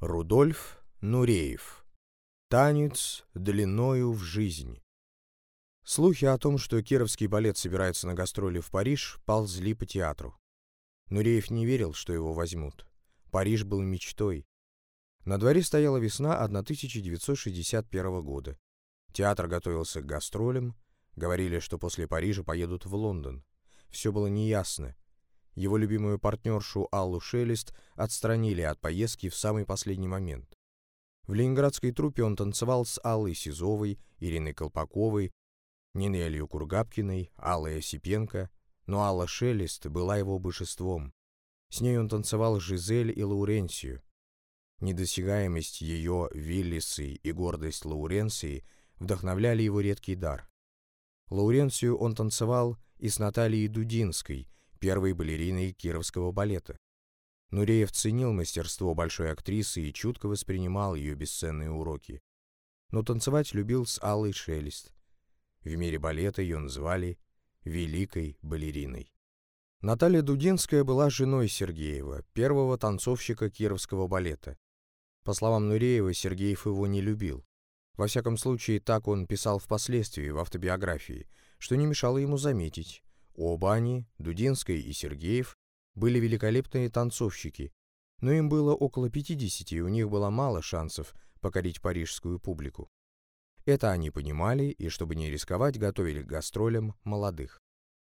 Рудольф Нуреев. Танец длиною в жизнь. Слухи о том, что Кировский балет собирается на гастроли в Париж, ползли по театру. Нуреев не верил, что его возьмут. Париж был мечтой. На дворе стояла весна 1961 года. Театр готовился к гастролям, говорили, что после Парижа поедут в Лондон. Все было неясно, его любимую партнершу Аллу Шелест отстранили от поездки в самый последний момент. В ленинградской труппе он танцевал с Аллой Сизовой, Ириной Колпаковой, Нинелью Кургапкиной, Аллой Осипенко, но Алла Шелест была его божеством. С ней он танцевал Жизель и Лауренсию. Недосягаемость ее Виллисы и гордость Лауренции вдохновляли его редкий дар. Лауренцию он танцевал и с Натальей Дудинской – первой балериной кировского балета. Нуреев ценил мастерство большой актрисы и чутко воспринимал ее бесценные уроки. Но танцевать любил с Аллой Шелест. В мире балета ее называли «великой балериной». Наталья Дудинская была женой Сергеева, первого танцовщика кировского балета. По словам Нуреева, Сергеев его не любил. Во всяком случае, так он писал впоследствии в автобиографии, что не мешало ему заметить, Оба они, Дудинская и Сергеев, были великолепные танцовщики, но им было около 50, и у них было мало шансов покорить парижскую публику. Это они понимали, и чтобы не рисковать, готовили к гастролям молодых.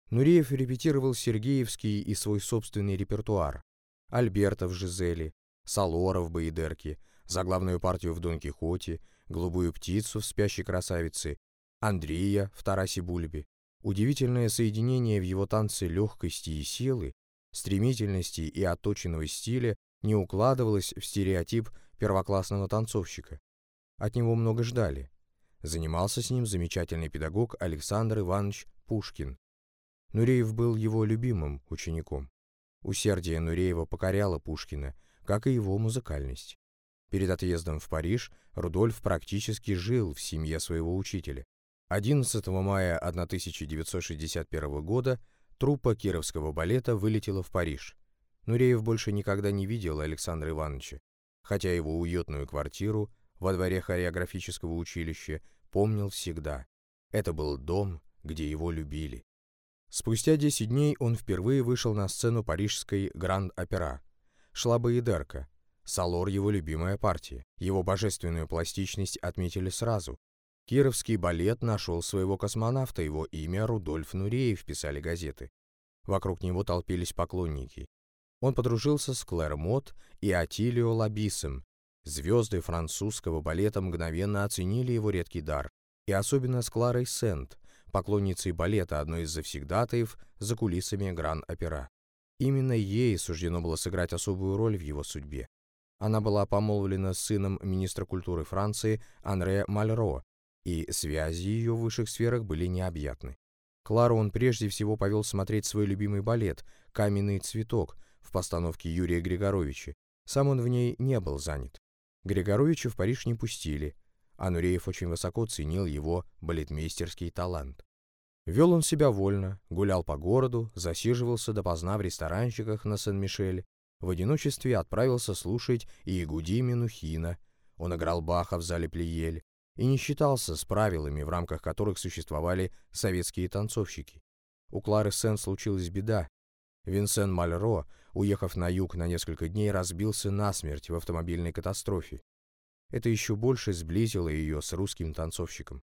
Нуреев репетировал Сергеевский и свой собственный репертуар. Альберта в «Жизели», Салора в «Баедерке», заглавную партию в «Дон Кихоте», «Голубую птицу» в «Спящей красавице», Андрея в «Тарасе Бульбе», Удивительное соединение в его танце легкости и силы, стремительности и отточенного стиля не укладывалось в стереотип первоклассного танцовщика. От него много ждали. Занимался с ним замечательный педагог Александр Иванович Пушкин. Нуреев был его любимым учеником. Усердие Нуреева покоряло Пушкина, как и его музыкальность. Перед отъездом в Париж Рудольф практически жил в семье своего учителя. 11 мая 1961 года труппа Кировского балета вылетела в Париж. Нуреев больше никогда не видел Александра Ивановича, хотя его уютную квартиру во дворе хореографического училища помнил всегда. Это был дом, где его любили. Спустя 10 дней он впервые вышел на сцену парижской Гранд-Опера. Шла Баедерка. Салор его любимая партия. Его божественную пластичность отметили сразу, Кировский балет нашел своего космонавта, его имя Рудольф Нуреев, писали газеты. Вокруг него толпились поклонники. Он подружился с Клэр Мот и Атилио Лабисом. Звезды французского балета мгновенно оценили его редкий дар. И особенно с Кларой Сент, поклонницей балета, одной из завсегдатаев за кулисами Гран-Опера. Именно ей суждено было сыграть особую роль в его судьбе. Она была помолвлена с сыном министра культуры Франции Анре Мальро, и связи ее в высших сферах были необъятны. Клару он прежде всего повел смотреть свой любимый балет «Каменный цветок» в постановке Юрия Григоровича. Сам он в ней не был занят. Григоровича в Париж не пустили, а Нуреев очень высоко ценил его балетмейстерский талант. Вел он себя вольно, гулял по городу, засиживался допоздна в ресторанчиках на Сен-Мишель, в одиночестве отправился слушать Иегуди Минухина, он играл Баха в зале Плиель, и не считался с правилами, в рамках которых существовали советские танцовщики. У Клары Сен случилась беда. Винсен Мальро, уехав на юг на несколько дней, разбился насмерть в автомобильной катастрофе. Это еще больше сблизило ее с русским танцовщиком.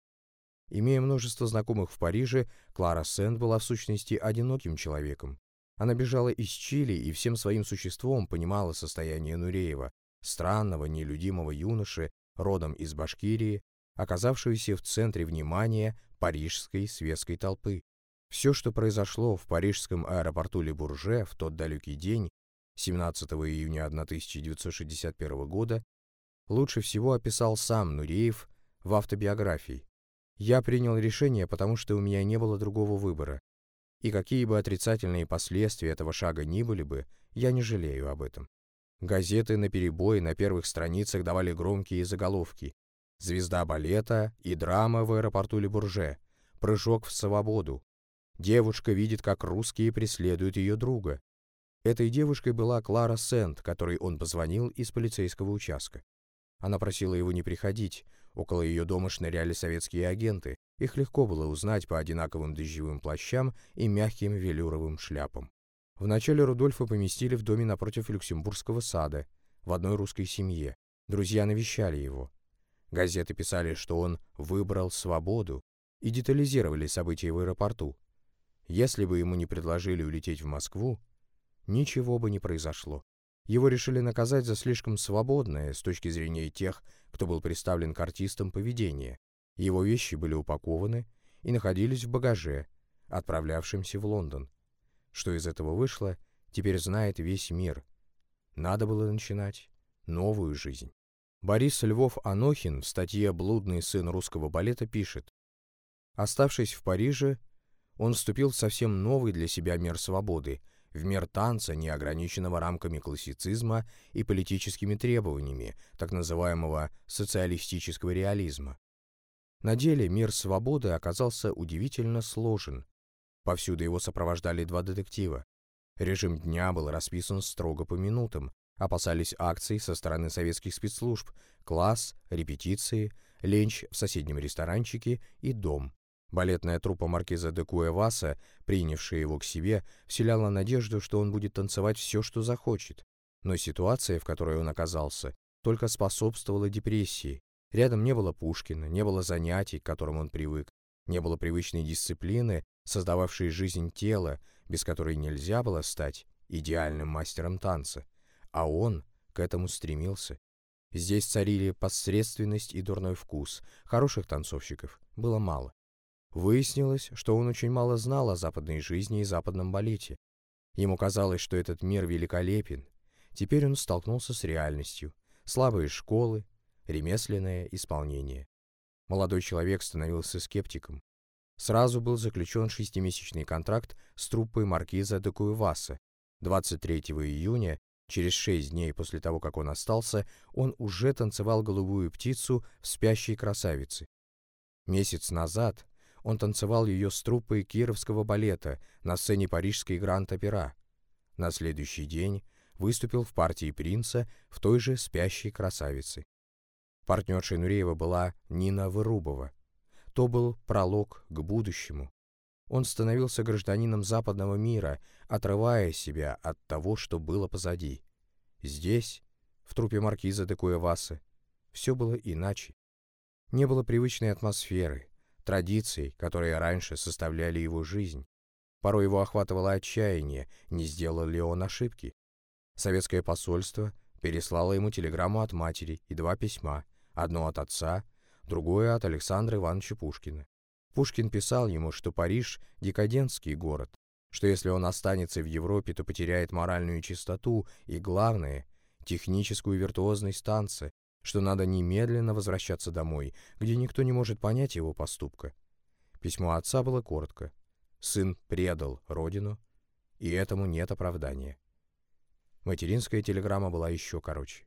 Имея множество знакомых в Париже, Клара Сен была в сущности одиноким человеком. Она бежала из Чили и всем своим существом понимала состояние Нуреева, странного, нелюдимого юноши, родом из Башкирии, оказавшуюся в центре внимания парижской светской толпы. Все, что произошло в парижском аэропорту Ле-Бурже в тот далекий день, 17 июня 1961 года, лучше всего описал сам Нуреев в автобиографии. «Я принял решение, потому что у меня не было другого выбора. И какие бы отрицательные последствия этого шага ни были бы, я не жалею об этом. Газеты на перебой на первых страницах давали громкие заголовки звезда балета и драма в аэропорту Лебурже, прыжок в свободу. Девушка видит, как русские преследуют ее друга. Этой девушкой была Клара Сент, которой он позвонил из полицейского участка. Она просила его не приходить, около ее дома шныряли советские агенты, их легко было узнать по одинаковым дождевым плащам и мягким велюровым шляпам. Вначале Рудольфа поместили в доме напротив Люксембургского сада, в одной русской семье. Друзья навещали его. Газеты писали, что он выбрал свободу и детализировали события в аэропорту. Если бы ему не предложили улететь в Москву, ничего бы не произошло. Его решили наказать за слишком свободное, с точки зрения тех, кто был представлен к артистам, поведение. Его вещи были упакованы и находились в багаже, отправлявшемся в Лондон. Что из этого вышло, теперь знает весь мир. Надо было начинать новую жизнь. Борис Львов-Анохин в статье «Блудный сын русского балета» пишет, «Оставшись в Париже, он вступил в совсем новый для себя мир свободы, в мир танца, не ограниченного рамками классицизма и политическими требованиями так называемого социалистического реализма. На деле мир свободы оказался удивительно сложен, Повсюду его сопровождали два детектива. Режим дня был расписан строго по минутам. Опасались акций со стороны советских спецслужб, класс, репетиции, ленч в соседнем ресторанчике и дом. Балетная труппа маркиза де Куэваса, принявшая его к себе, вселяла надежду, что он будет танцевать все, что захочет. Но ситуация, в которой он оказался, только способствовала депрессии. Рядом не было Пушкина, не было занятий, к которым он привык, не было привычной дисциплины, создававшей жизнь тела, без которой нельзя было стать идеальным мастером танца, а он к этому стремился. Здесь царили посредственность и дурной вкус, хороших танцовщиков было мало. Выяснилось, что он очень мало знал о западной жизни и западном балете. Ему казалось, что этот мир великолепен. Теперь он столкнулся с реальностью. Слабые школы, ремесленное исполнение. Молодой человек становился скептиком. Сразу был заключен шестимесячный контракт с труппой маркиза де Куеваса. 23 июня, через шесть дней после того, как он остался, он уже танцевал голубую птицу в «Спящей красавице». Месяц назад он танцевал ее с труппой кировского балета на сцене парижской Гранд-Опера. На следующий день выступил в партии принца в той же «Спящей красавице». Партнершей Нуреева была Нина Вырубова. То был пролог к будущему. Он становился гражданином западного мира, отрывая себя от того, что было позади. Здесь, в трупе маркиза де Куэваса, все было иначе. Не было привычной атмосферы, традиций, которые раньше составляли его жизнь. Порой его охватывало отчаяние, не сделал ли он ошибки. Советское посольство переслало ему телеграмму от матери и два письма, одно от отца, другое от Александра Ивановича Пушкина. Пушкин писал ему, что Париж – декадентский город, что если он останется в Европе, то потеряет моральную чистоту и, главное, техническую виртуозность танца, что надо немедленно возвращаться домой, где никто не может понять его поступка. Письмо отца было коротко. Сын предал родину, и этому нет оправдания. Материнская телеграмма была еще короче.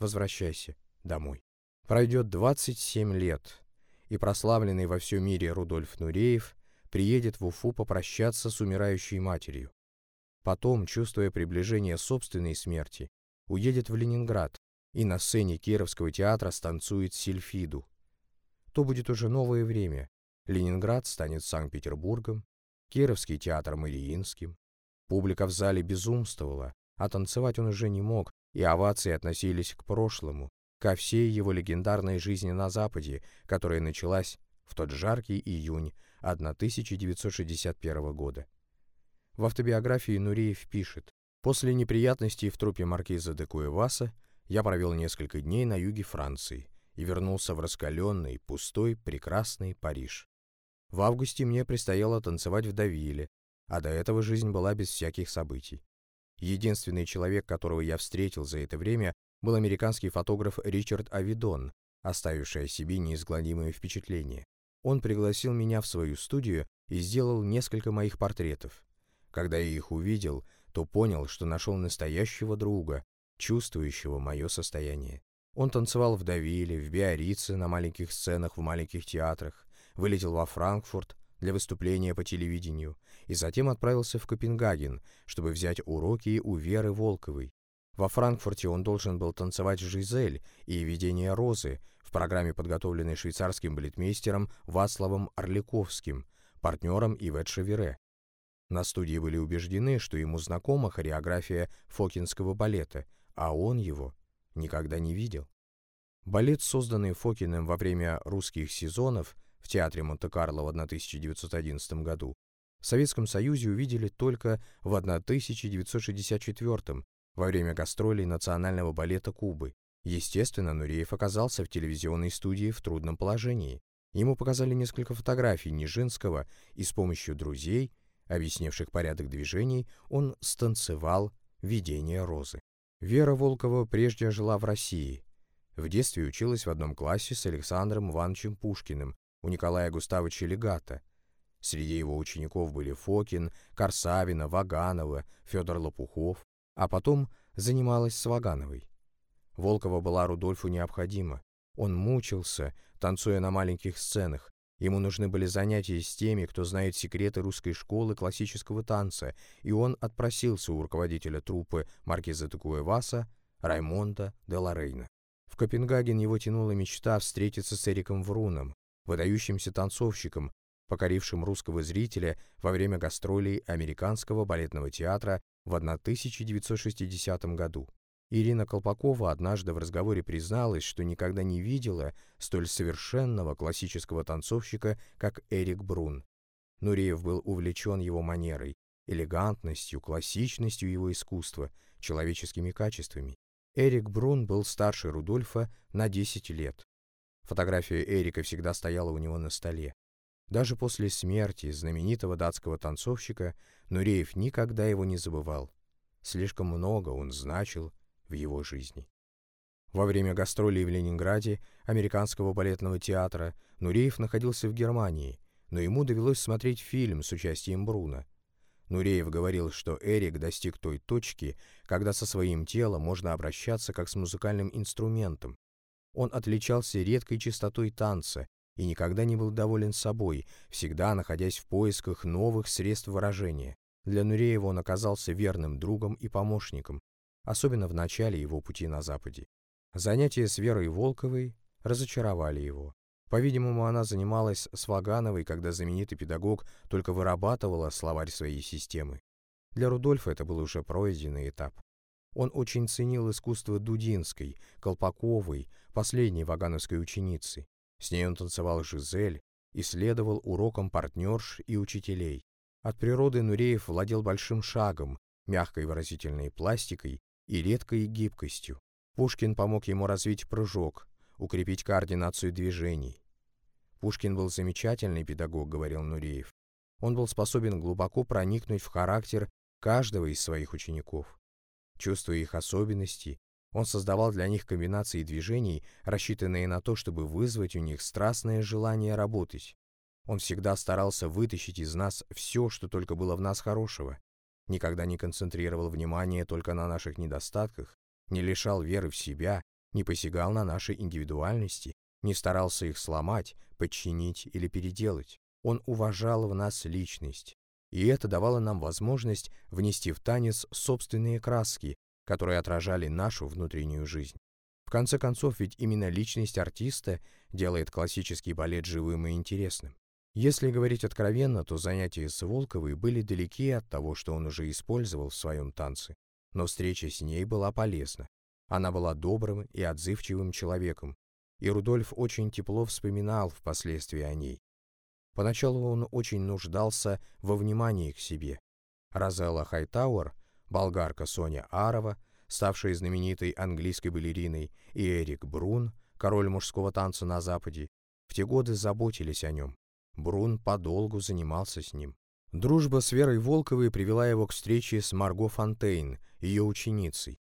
«Возвращайся домой». Пройдет 27 лет, и прославленный во всем мире Рудольф Нуреев приедет в Уфу попрощаться с умирающей матерью. Потом, чувствуя приближение собственной смерти, уедет в Ленинград и на сцене Кировского театра станцует Сильфиду. То будет уже новое время. Ленинград станет Санкт-Петербургом, Кировский театр Мариинским. Публика в зале безумствовала, а танцевать он уже не мог, и овации относились к прошлому, ко всей его легендарной жизни на Западе, которая началась в тот жаркий июнь 1961 года. В автобиографии Нуриев пишет, «После неприятностей в трупе маркиза де Куэваса я провел несколько дней на юге Франции и вернулся в раскаленный, пустой, прекрасный Париж. В августе мне предстояло танцевать в Давиле, а до этого жизнь была без всяких событий. Единственный человек, которого я встретил за это время, был американский фотограф Ричард Авидон, оставивший о себе неизгладимое впечатление. Он пригласил меня в свою студию и сделал несколько моих портретов. Когда я их увидел, то понял, что нашел настоящего друга, чувствующего мое состояние. Он танцевал в Давиле, в Биорице, на маленьких сценах в маленьких театрах, вылетел во Франкфурт, для выступления по телевидению и затем отправился в Копенгаген, чтобы взять уроки у Веры Волковой. Во Франкфурте он должен был танцевать «Жизель» и «Видение розы» в программе, подготовленной швейцарским балетмейстером Вацлавом Орликовским, партнером Ивет Шевере. На студии были убеждены, что ему знакома хореография фокинского балета, а он его никогда не видел. Балет, созданный Фокиным во время русских сезонов в Театре Монте-Карло в 1911 году, в Советском Союзе увидели только в 1964 во время гастролей Национального балета Кубы. Естественно, Нуреев оказался в телевизионной студии в трудном положении. Ему показали несколько фотографий Нижинского, и с помощью друзей, объяснивших порядок движений, он станцевал «Видение розы». Вера Волкова прежде жила в России, в детстве училась в одном классе с Александром Ивановичем Пушкиным у Николая Густавовича Легата. Среди его учеников были Фокин, Корсавина, Ваганова, Федор Лопухов, а потом занималась с Вагановой. Волкова была Рудольфу необходима. Он мучился, танцуя на маленьких сценах. Ему нужны были занятия с теми, кто знает секреты русской школы классического танца, и он отпросился у руководителя труппы маркиза Текуэваса Раймонда де Лорейна. В Копенгаген его тянула мечта встретиться с Эриком Вруном, выдающимся танцовщиком, покорившим русского зрителя во время гастролей Американского балетного театра в 1960 году. Ирина Колпакова однажды в разговоре призналась, что никогда не видела столь совершенного классического танцовщика, как Эрик Брун. Нуреев был увлечен его манерой, элегантностью, классичностью его искусства, человеческими качествами. Эрик Брун был старше Рудольфа на 10 лет. Фотография Эрика всегда стояла у него на столе. Даже после смерти знаменитого датского танцовщика Нуреев никогда его не забывал. Слишком много он значил в его жизни. Во время гастролей в Ленинграде Американского балетного театра Нуреев находился в Германии, но ему довелось смотреть фильм с участием Бруна. Нуреев говорил, что Эрик достиг той точки, когда со своим телом можно обращаться как с музыкальным инструментом. Он отличался редкой чистотой танца и никогда не был доволен собой, всегда находясь в поисках новых средств выражения. Для Нуреева он оказался верным другом и помощником, особенно в начале его пути на Западе. Занятия с Верой Волковой разочаровали его. По-видимому, она занималась с Вагановой, когда знаменитый педагог только вырабатывала словарь своей системы. Для Рудольфа это был уже пройденный этап. Он очень ценил искусство Дудинской, Колпаковой, последней вагановской ученицы. С ней он танцевал Жизель, исследовал урокам партнерш и учителей. От природы Нуреев владел большим шагом, мягкой выразительной пластикой и редкой гибкостью. Пушкин помог ему развить прыжок, укрепить координацию движений. Пушкин был замечательный педагог, говорил Нуреев. Он был способен глубоко проникнуть в характер каждого из своих учеников. Чувствуя их особенности, он создавал для них комбинации движений, рассчитанные на то, чтобы вызвать у них страстное желание работать. Он всегда старался вытащить из нас все, что только было в нас хорошего, никогда не концентрировал внимание только на наших недостатках, не лишал веры в себя не посягал на наши индивидуальности, не старался их сломать, подчинить или переделать. Он уважал в нас личность, и это давало нам возможность внести в танец собственные краски, которые отражали нашу внутреннюю жизнь. В конце концов, ведь именно личность артиста делает классический балет живым и интересным. Если говорить откровенно, то занятия с Волковой были далеки от того, что он уже использовал в своем танце, но встреча с ней была полезна. Она была добрым и отзывчивым человеком, и Рудольф очень тепло вспоминал впоследствии о ней. Поначалу он очень нуждался во внимании к себе. Розелла Хайтауэр, болгарка Соня Арова, ставшая знаменитой английской балериной, и Эрик Брун, король мужского танца на Западе, в те годы заботились о нем. Брун подолгу занимался с ним. Дружба с Верой Волковой привела его к встрече с Марго Фонтейн, ее ученицей.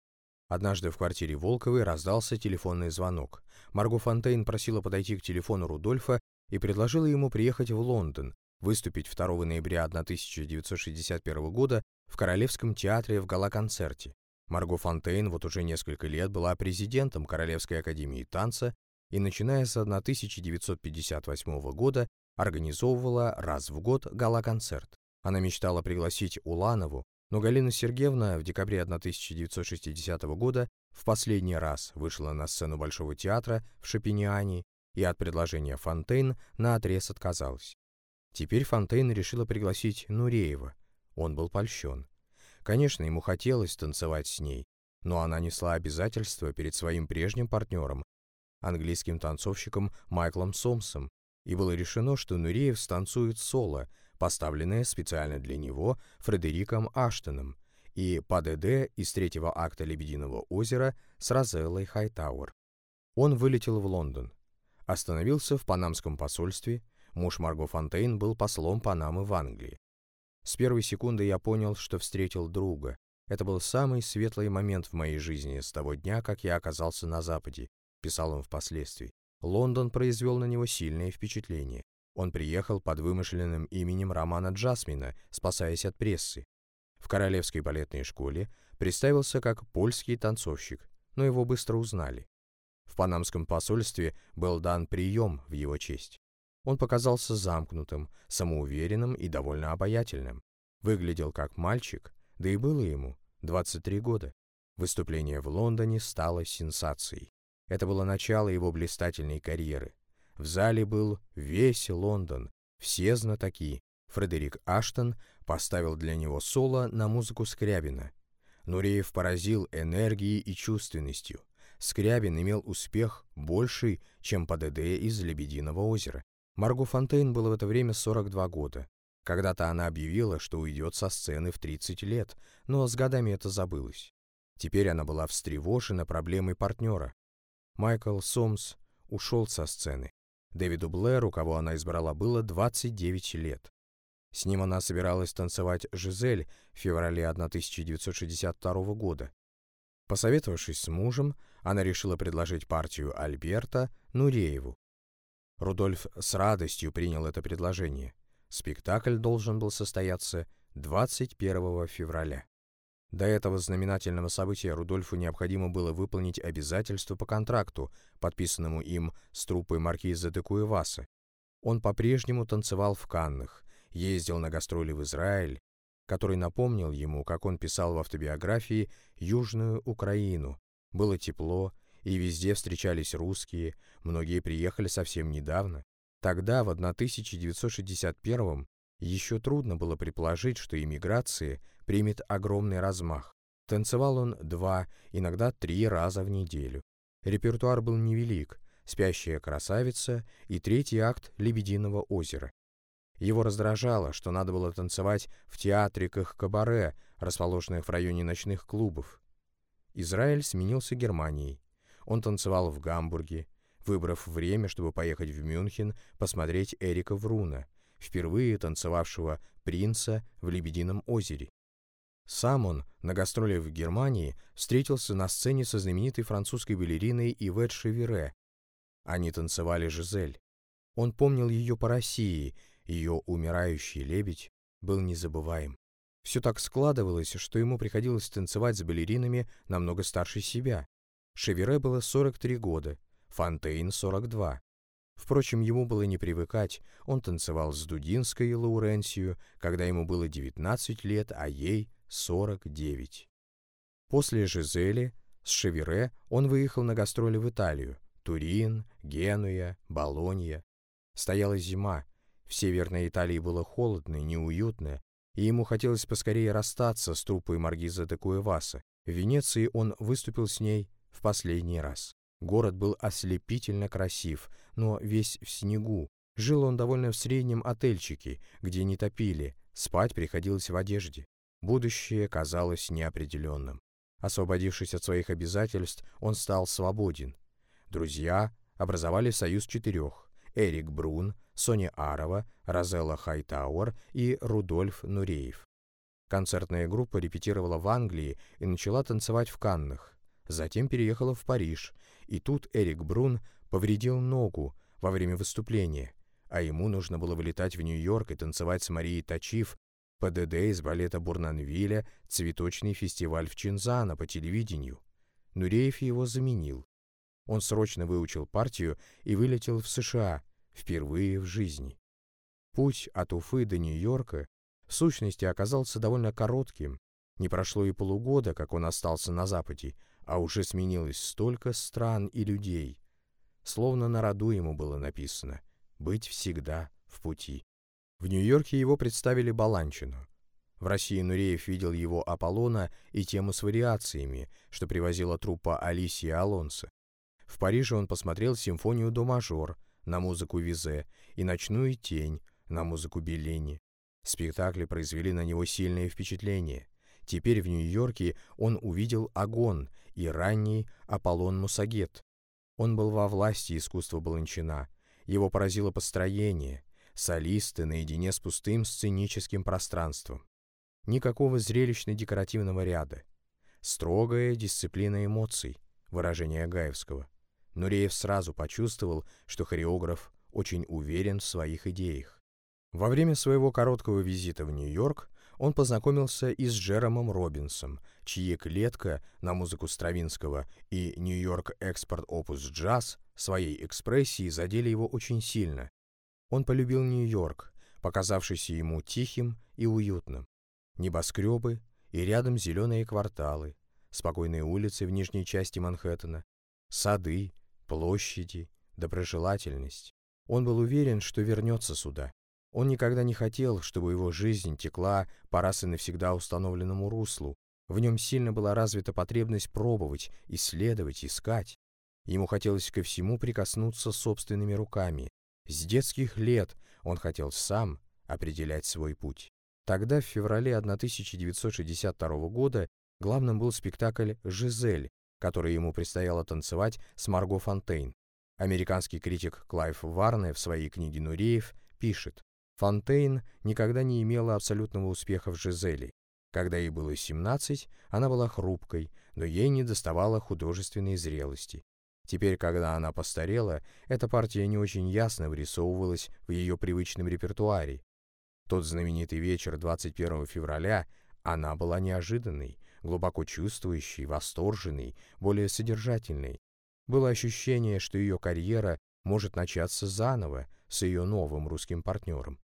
Однажды в квартире Волковой раздался телефонный звонок. Марго Фонтейн просила подойти к телефону Рудольфа и предложила ему приехать в Лондон, выступить 2 ноября 1961 года в Королевском театре в гала-концерте. Марго Фонтейн вот уже несколько лет была президентом Королевской академии танца и, начиная с 1958 года, организовывала раз в год гала-концерт. Она мечтала пригласить Уланову, но Галина Сергеевна в декабре 1960 года в последний раз вышла на сцену Большого театра в Шопениане и от предложения Фонтейн наотрез отказалась. Теперь Фонтейн решила пригласить Нуреева. Он был польщен. Конечно, ему хотелось танцевать с ней, но она несла обязательства перед своим прежним партнером, английским танцовщиком Майклом Сомсом, и было решено, что Нуреев станцует соло, поставленное специально для него Фредериком Аштоном, и ПДД из третьего акта «Лебединого озера» с Розеллой Хайтауэр. Он вылетел в Лондон. Остановился в панамском посольстве, муж Марго Фонтейн был послом Панамы в Англии. С первой секунды я понял, что встретил друга. Это был самый светлый момент в моей жизни с того дня, как я оказался на Западе, писал он впоследствии. Лондон произвел на него сильное впечатление. Он приехал под вымышленным именем Романа Джасмина, спасаясь от прессы. В Королевской балетной школе представился как польский танцовщик, но его быстро узнали. В панамском посольстве был дан прием в его честь. Он показался замкнутым, самоуверенным и довольно обаятельным. Выглядел как мальчик, да и было ему 23 года. Выступление в Лондоне стало сенсацией. Это было начало его блистательной карьеры. В зале был весь Лондон, все знатоки. Фредерик Аштон поставил для него соло на музыку Скрябина. Нуреев поразил энергией и чувственностью. Скрябин имел успех больший, чем ПДД из «Лебединого озера». Марго Фонтейн было в это время 42 года. Когда-то она объявила, что уйдет со сцены в 30 лет, но с годами это забылось. Теперь она была встревожена проблемой партнера. Майкл Сомс ушел со сцены. Дэвиду Блэру, кого она избрала, было 29 лет. С ним она собиралась танцевать «Жизель» в феврале 1962 года. Посоветовавшись с мужем, она решила предложить партию Альберта Нурееву. Рудольф с радостью принял это предложение. Спектакль должен был состояться 21 февраля. До этого знаменательного события Рудольфу необходимо было выполнить обязательства по контракту, подписанному им с труппой маркиза де Куеваса. Он по-прежнему танцевал в Каннах, ездил на гастроли в Израиль, который напомнил ему, как он писал в автобиографии, «Южную Украину». Было тепло, и везде встречались русские, многие приехали совсем недавно. Тогда, в 1961 еще трудно было предположить, что иммиграция примет огромный размах. Танцевал он два, иногда три раза в неделю. Репертуар был невелик «Спящая красавица» и третий акт «Лебединого озера». Его раздражало, что надо было танцевать в театриках кабаре, расположенных в районе ночных клубов. Израиль сменился Германией. Он танцевал в Гамбурге, выбрав время, чтобы поехать в Мюнхен посмотреть Эрика Вруна, впервые танцевавшего принца в Лебедином озере. Сам он на гастроли в Германии встретился на сцене со знаменитой французской балериной Ивет Шевере. Они танцевали Жизель. Он помнил ее по России ее умирающий лебедь был незабываем. Все так складывалось, что ему приходилось танцевать с балеринами намного старше себя. Шевере было 43 года, Фонтейн — 42. Впрочем, ему было не привыкать, он танцевал с Дудинской и Лауренсию, когда ему было 19 лет, а ей — 49. После Жизели с Шевере он выехал на гастроли в Италию, Турин, Генуя, Болонья. Стояла зима, в Северной Италии было холодно и неуютно, и ему хотелось поскорее расстаться с труппой Маргиза де Куэваса. В Венеции он выступил с ней в последний раз. Город был ослепительно красив, но весь в снегу. Жил он довольно в среднем отельчике, где не топили, спать приходилось в одежде. Будущее казалось неопределенным. Освободившись от своих обязательств, он стал свободен. Друзья образовали союз четырех. Эрик Брун, Соня Арова, Розелла Хайтауэр и Рудольф Нуреев. Концертная группа репетировала в Англии и начала танцевать в Каннах. Затем переехала в Париж, и тут Эрик Брун повредил ногу во время выступления, а ему нужно было вылетать в Нью-Йорк и танцевать с Марией Тачив, ПДД из балета Бурнанвиля, цветочный фестиваль в Чинзана по телевидению. Нуреев его заменил. Он срочно выучил партию и вылетел в США, впервые в жизни. Путь от Уфы до Нью-Йорка в сущности оказался довольно коротким. Не прошло и полугода, как он остался на Западе, а уже сменилось столько стран и людей. Словно на роду ему было написано «быть всегда в пути». В Нью-Йорке его представили Баланчину. В России Нуреев видел его Аполлона и тему с вариациями, что привозила труппа Алисии Алонсо. В Париже он посмотрел симфонию до мажор на музыку Визе и «Ночную тень» на музыку Беллини. Спектакли произвели на него сильное впечатление. Теперь в Нью-Йорке он увидел Агон и ранний Аполлон Мусагет. Он был во власти искусства Баланчина. Его поразило построение, солисты наедине с пустым сценическим пространством. Никакого зрелищно-декоративного ряда. Строгая дисциплина эмоций, выражение Гаевского. Нуреев сразу почувствовал, что хореограф очень уверен в своих идеях. Во время своего короткого визита в Нью-Йорк он познакомился и с Джеромом Робинсом, чьи «Клетка» на музыку Стравинского и «Нью-Йорк Экспорт Опус Джаз» своей экспрессией задели его очень сильно. Он полюбил Нью-Йорк, показавшийся ему тихим и уютным. Небоскребы и рядом зеленые кварталы, спокойные улицы в нижней части Манхэттена, сады, площади, доброжелательность. Он был уверен, что вернется сюда. Он никогда не хотел, чтобы его жизнь текла по раз и навсегда установленному руслу. В нем сильно была развита потребность пробовать, исследовать, искать. Ему хотелось ко всему прикоснуться собственными руками. С детских лет он хотел сам определять свой путь. Тогда, в феврале 1962 года, главным был спектакль «Жизель», который ему предстояло танцевать с Марго Фонтейн. Американский критик Клайв Барнс в своей книге «Нуреев» пишет, Фонтейн никогда не имела абсолютного успеха в «Жизели». Когда ей было 17, она была хрупкой, но ей не доставало художественной зрелости. Теперь, когда она постарела, эта партия не очень ясно вырисовывалась в ее привычном репертуаре. Тот знаменитый вечер 21 февраля она была неожиданной, глубоко чувствующей, восторженной, более содержательной. Было ощущение, что ее карьера может начаться заново с ее новым русским партнером.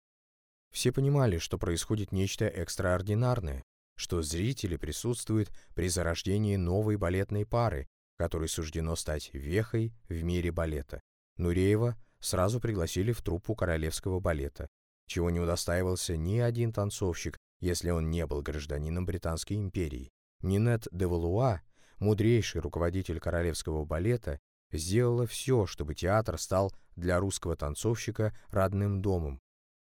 Все понимали, что происходит нечто экстраординарное, что зрители присутствуют при зарождении новой балетной пары, которой суждено стать вехой в мире балета. Нуреева сразу пригласили в труппу королевского балета, чего не удостаивался ни один танцовщик, если он не был гражданином Британской империи. Нинет де Валуа, мудрейший руководитель королевского балета, сделала все, чтобы театр стал для русского танцовщика родным домом,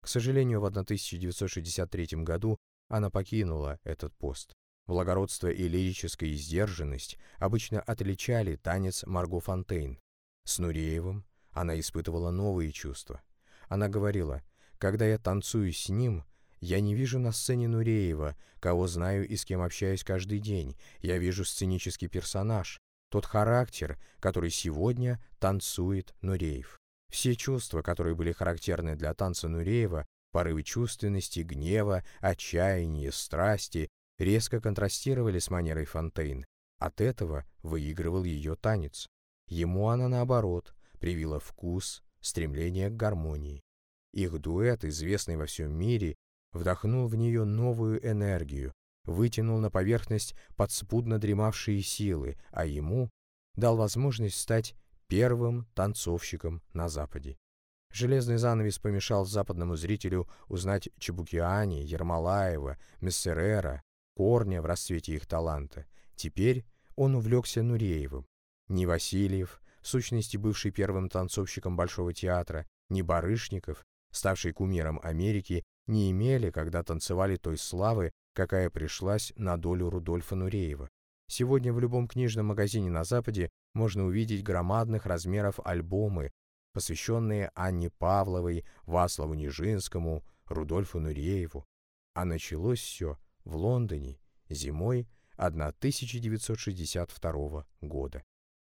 к сожалению, в 1963 году она покинула этот пост. Благородство и лирическая сдержанность обычно отличали танец Марго Фонтейн. С Нуреевым она испытывала новые чувства. Она говорила, «Когда я танцую с ним, я не вижу на сцене Нуреева, кого знаю и с кем общаюсь каждый день. Я вижу сценический персонаж, тот характер, который сегодня танцует Нуреев. Все чувства, которые были характерны для танца Нуреева, порывы чувственности, гнева, отчаяния, страсти, резко контрастировали с манерой Фонтейн. От этого выигрывал ее танец. Ему она, наоборот, привила вкус, стремление к гармонии. Их дуэт, известный во всем мире, вдохнул в нее новую энергию, вытянул на поверхность подспудно дремавшие силы, а ему дал возможность стать первым танцовщиком на Западе. Железный занавес помешал западному зрителю узнать Чебукиани, Ермолаева, Мессерера, Корня в расцвете их таланта. Теперь он увлекся Нуреевым. Ни Васильев, в сущности бывший первым танцовщиком Большого театра, ни Барышников, ставший кумиром Америки, не имели, когда танцевали той славы, какая пришлась на долю Рудольфа Нуреева. Сегодня в любом книжном магазине на Западе можно увидеть громадных размеров альбомы, посвященные Анне Павловой, Васлову Нижинскому, Рудольфу Нурееву. А началось все в Лондоне зимой 1962 года.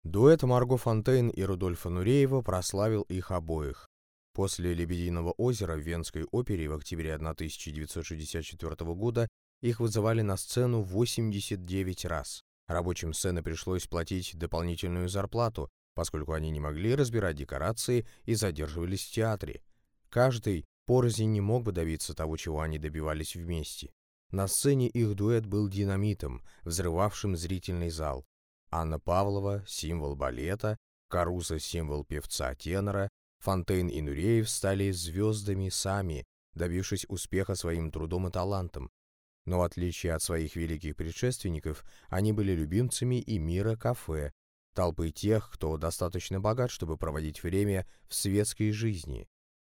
Дуэт Марго Фонтейн и Рудольфа Нуреева прославил их обоих. После «Лебединого озера» в Венской опере в октябре 1964 года их вызывали на сцену 89 раз. Рабочим сцены пришлось платить дополнительную зарплату, поскольку они не могли разбирать декорации и задерживались в театре. Каждый Порознь не мог бы добиться того, чего они добивались вместе. На сцене их дуэт был динамитом, взрывавшим зрительный зал. Анна Павлова — символ балета, Каруза — символ певца-тенора, Фонтейн и Нуреев стали звездами сами, добившись успеха своим трудом и талантом. Но в отличие от своих великих предшественников, они были любимцами и мира кафе, толпы тех, кто достаточно богат, чтобы проводить время в светской жизни.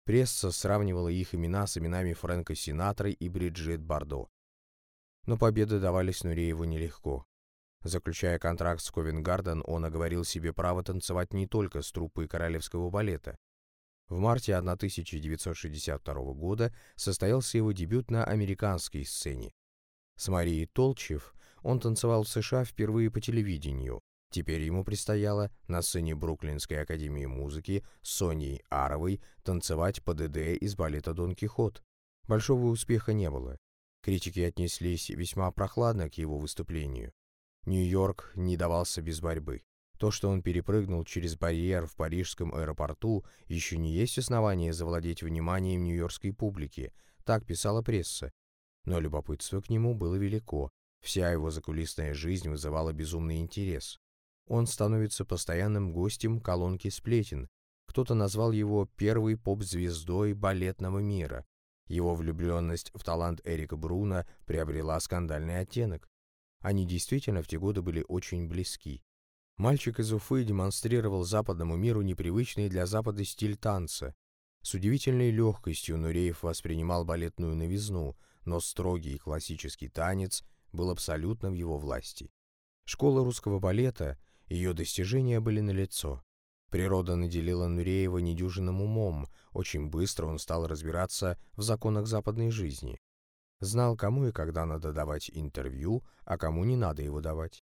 Пресса сравнивала их имена с именами Фрэнка Синатры и Бриджит Бардо. Но победы давались Нурееву нелегко. Заключая контракт с Ковенгарден, он оговорил себе право танцевать не только с труппой королевского балета. В марте 1962 года состоялся его дебют на американской сцене. С Марией Толчев он танцевал в США впервые по телевидению. Теперь ему предстояло на сцене Бруклинской академии музыки с Соней Аровой танцевать по ДД из балета «Дон Кихот». Большого успеха не было. Критики отнеслись весьма прохладно к его выступлению. Нью-Йорк не давался без борьбы. То, что он перепрыгнул через барьер в парижском аэропорту, еще не есть основание завладеть вниманием нью-йоркской публики, так писала пресса. Но любопытство к нему было велико, вся его закулисная жизнь вызывала безумный интерес. Он становится постоянным гостем колонки сплетен. Кто-то назвал его первой поп-звездой балетного мира. Его влюбленность в талант Эрика Бруна приобрела скандальный оттенок. Они действительно в те годы были очень близки. Мальчик из Уфы демонстрировал западному миру непривычный для Запада стиль танца. С удивительной легкостью Нуреев воспринимал балетную новизну, но строгий классический танец был абсолютно в его власти. Школа русского балета, ее достижения были налицо. Природа наделила Нуреева недюжинным умом, очень быстро он стал разбираться в законах западной жизни. Знал, кому и когда надо давать интервью, а кому не надо его давать.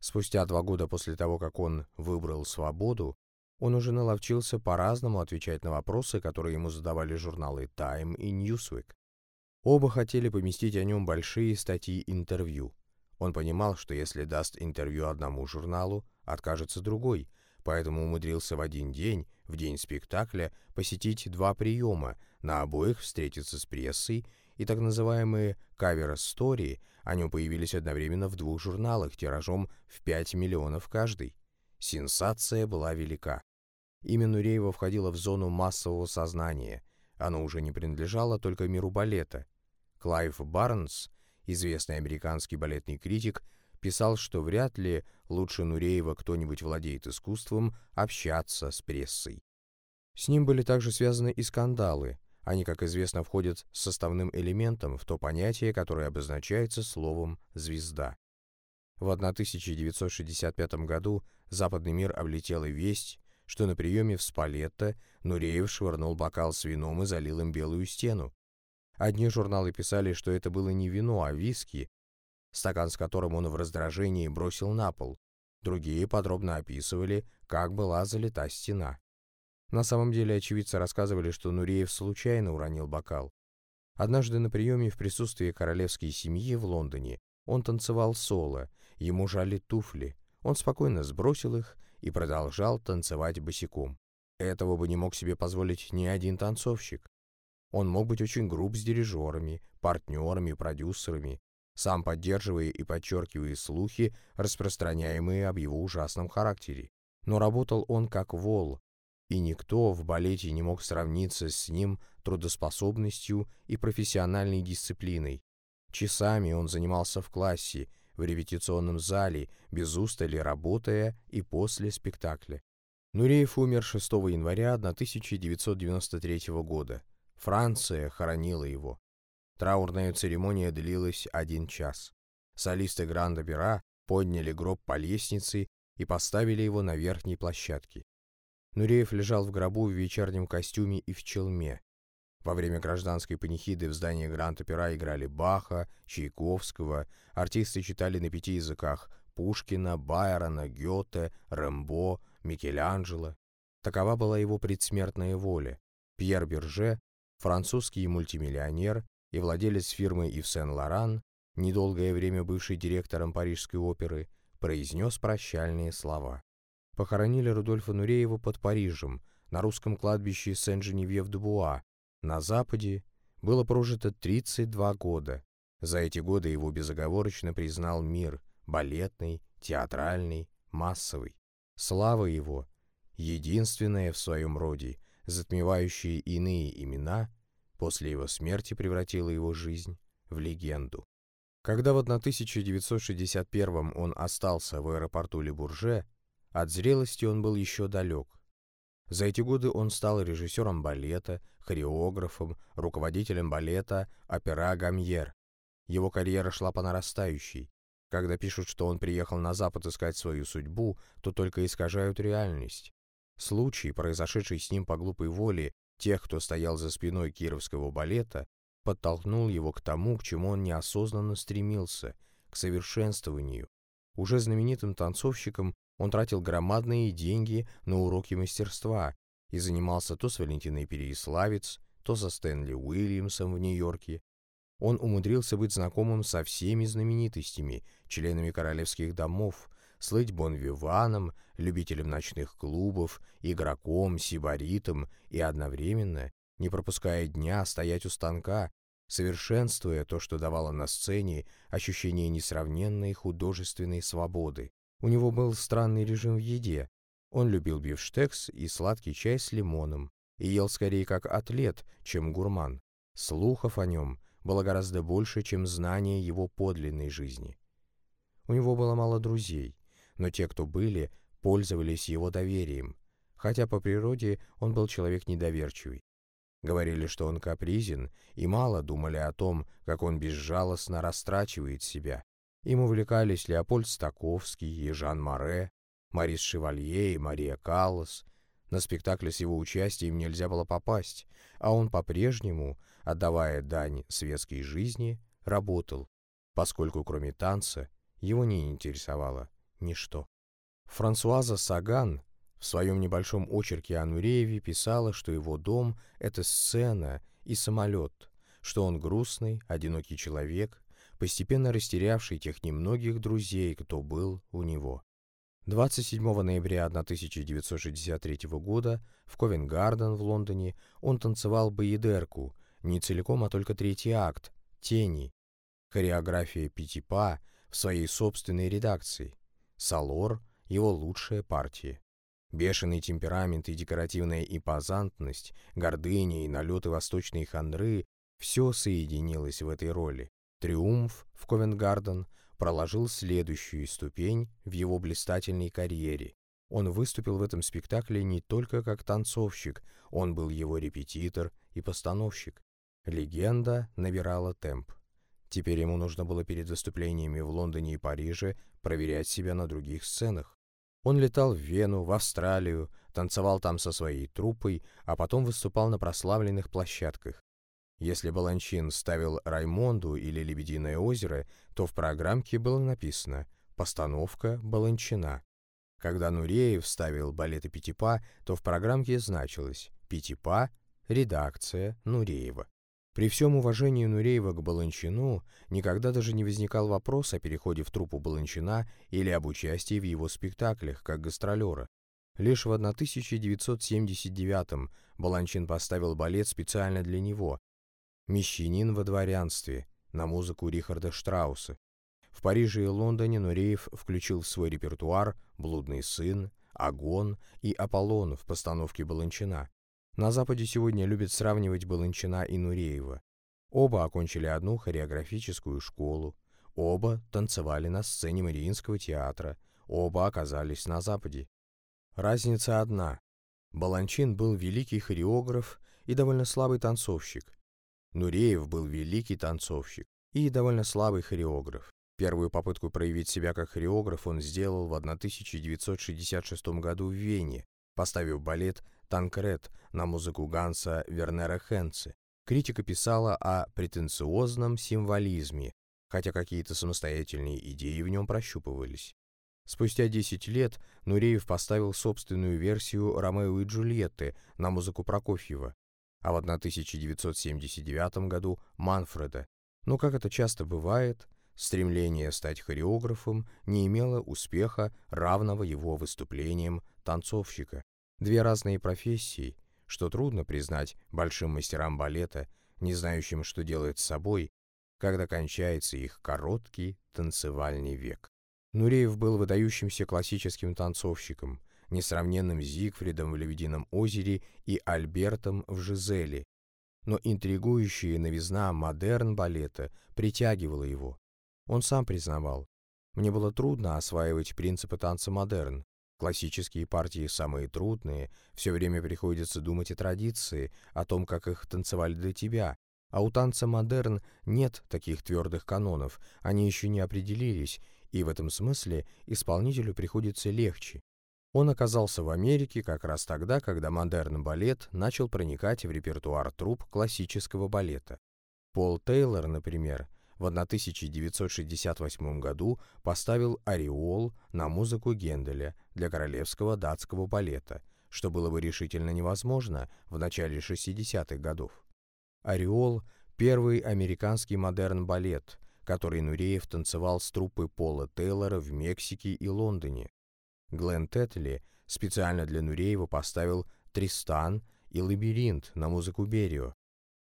Спустя два года после того, как он выбрал свободу, он уже наловчился по-разному отвечать на вопросы, которые ему задавали журналы Time и Newsweek. Оба хотели поместить о нем большие статьи интервью. Он понимал, что если даст интервью одному журналу, откажется другой, поэтому умудрился в один день, в день спектакля, посетить два приема, на обоих встретиться с прессой, и так называемые cover story о нем появились одновременно в двух журналах тиражом в 5 миллионов каждый. Сенсация была велика. Имя Нуреева входило в зону массового сознания. Оно уже не принадлежало только миру балета. Клайв Барнс, известный американский балетный критик, писал, что вряд ли лучше Нуреева кто-нибудь владеет искусством общаться с прессой. С ним были также связаны и скандалы – они, как известно, входят составным элементом в то понятие, которое обозначается словом «звезда». В 1965 году западный мир облетела весть, что на приеме в Спалетто Нуреев швырнул бокал с вином и залил им белую стену. Одни журналы писали, что это было не вино, а виски, стакан с которым он в раздражении бросил на пол. Другие подробно описывали, как была залита стена. На самом деле очевидцы рассказывали, что Нуреев случайно уронил бокал. Однажды на приеме в присутствии королевской семьи в Лондоне он танцевал соло, ему жали туфли. Он спокойно сбросил их и продолжал танцевать босиком. Этого бы не мог себе позволить ни один танцовщик. Он мог быть очень груб с дирижерами, партнерами, продюсерами, сам поддерживая и подчеркивая слухи, распространяемые об его ужасном характере. Но работал он как вол, и никто в балете не мог сравниться с ним трудоспособностью и профессиональной дисциплиной. Часами он занимался в классе, в репетиционном зале, без устали работая и после спектакля. Нуреев умер 6 января 1993 года. Франция хоронила его. Траурная церемония длилась один час. Солисты Гранд-Опера подняли гроб по лестнице и поставили его на верхней площадке. Нуреев лежал в гробу в вечернем костюме и в челме. Во время гражданской панихиды в здании Гранд-Опера играли Баха, Чайковского, артисты читали на пяти языках Пушкина, Байрона, Гёте, Рэмбо, Микеланджело. Такова была его предсмертная воля. Пьер Берже, французский мультимиллионер и владелец фирмы Ив Сен-Лоран, недолгое время бывший директором Парижской оперы, произнес прощальные слова похоронили Рудольфа Нуреева под Парижем, на русском кладбище Сен-Женевьев-де-Буа, На Западе было прожито 32 года. За эти годы его безоговорочно признал мир – балетный, театральный, массовый. Слава его, единственная в своем роде, затмевающая иные имена, после его смерти превратила его жизнь в легенду. Когда в 1961 он остался в аэропорту Лебурже, от зрелости он был еще далек. За эти годы он стал режиссером балета, хореографом, руководителем балета «Опера Гамьер». Его карьера шла по нарастающей. Когда пишут, что он приехал на Запад искать свою судьбу, то только искажают реальность. Случай, произошедший с ним по глупой воле тех, кто стоял за спиной кировского балета, подтолкнул его к тому, к чему он неосознанно стремился, к совершенствованию. Уже знаменитым танцовщиком он тратил громадные деньги на уроки мастерства и занимался то с Валентиной Переяславец, то со Стэнли Уильямсом в Нью-Йорке. Он умудрился быть знакомым со всеми знаменитостями, членами королевских домов, слыть бонвиваном, любителем ночных клубов, игроком, сибаритом и одновременно не пропуская дня стоять у станка, совершенствуя то, что давало на сцене ощущение несравненной художественной свободы. У него был странный режим в еде. Он любил бифштекс и сладкий чай с лимоном, и ел скорее как атлет, чем гурман. Слухов о нем было гораздо больше, чем знания его подлинной жизни. У него было мало друзей, но те, кто были, пользовались его доверием, хотя по природе он был человек недоверчивый. Говорили, что он капризен, и мало думали о том, как он безжалостно растрачивает себя. Им увлекались Леопольд Стаковский и Жан Море, Марис Шевалье и Мария Каллас. На спектакле с его участием нельзя было попасть, а он по-прежнему, отдавая дань светской жизни, работал, поскольку кроме танца его не интересовало ничто. Франсуаза Саган в своем небольшом очерке о Нурееве писала, что его дом — это сцена и самолет, что он грустный, одинокий человек, постепенно растерявший тех немногих друзей, кто был у него. 27 ноября 1963 года в Ковенгарден в Лондоне он танцевал Баедерку, не целиком, а только третий акт, «Тени», хореография Питипа в своей собственной редакции, Салор — его лучшая партия. Бешеный темперамент и декоративная импозантность, гордыня и налеты восточной хандры — все соединилось в этой роли. Триумф в Ковенгарден проложил следующую ступень в его блистательной карьере. Он выступил в этом спектакле не только как танцовщик, он был его репетитор и постановщик. Легенда набирала темп. Теперь ему нужно было перед выступлениями в Лондоне и Париже проверять себя на других сценах. Он летал в Вену, в Австралию, танцевал там со своей труппой, а потом выступал на прославленных площадках. Если Баланчин ставил «Раймонду» или «Лебединое озеро», то в программке было написано «Постановка Баланчина». Когда Нуреев ставил балеты Пятипа, то в программке значилось «Пятипа. Редакция Нуреева». При всем уважении Нуреева к Баланчину никогда даже не возникал вопрос о переходе в труппу Баланчина или об участии в его спектаклях как гастролера. Лишь в 1979-м Баланчин поставил балет специально для него «Мещанин во дворянстве» на музыку Рихарда Штрауса. В Париже и Лондоне Нуреев включил в свой репертуар «Блудный сын», «Агон» и «Аполлон» в постановке Баланчина. На Западе сегодня любят сравнивать Баланчина и Нуреева. Оба окончили одну хореографическую школу, оба танцевали на сцене Мариинского театра, оба оказались на Западе. Разница одна. Баланчин был великий хореограф и довольно слабый танцовщик. Нуреев был великий танцовщик и довольно слабый хореограф. Первую попытку проявить себя как хореограф он сделал в 1966 году в Вене, поставив балет «Танкред» на музыку Ганса Вернера Хенце. Критика писала о претенциозном символизме, хотя какие-то самостоятельные идеи в нем прощупывались. Спустя 10 лет Нуреев поставил собственную версию «Ромео и Джульетты» на музыку Прокофьева, а в 1979 году «Манфреда». Но, как это часто бывает, стремление стать хореографом не имело успеха, равного его выступлениям танцовщика. Две разные профессии, что трудно признать большим мастерам балета, не знающим, что делать с собой, когда кончается их короткий танцевальный век. Нуреев был выдающимся классическим танцовщиком, несравненным Зигфридом в «Лебедином озере» и Альбертом в «Жизели», но интригующая новизна модерн балета притягивала его. Он сам признавал, «Мне было трудно осваивать принципы танца модерн. Классические партии самые трудные, все время приходится думать о традиции, о том, как их танцевали до тебя, а у танца модерн нет таких твердых канонов, они еще не определились, и в этом смысле исполнителю приходится легче. Он оказался в Америке как раз тогда, когда модерн-балет начал проникать в репертуар труп классического балета. Пол Тейлор, например, в 1968 году поставил «Ореол» на музыку Генделя для королевского датского балета, что было бы решительно невозможно в начале 60-х годов. «Ореол» — первый американский модерн-балет, который Нуреев танцевал с труппой Пола Тейлора в Мексике и Лондоне, Глен Тетли специально для Нуреева поставил «Тристан» и «Лабиринт» на музыку Берио,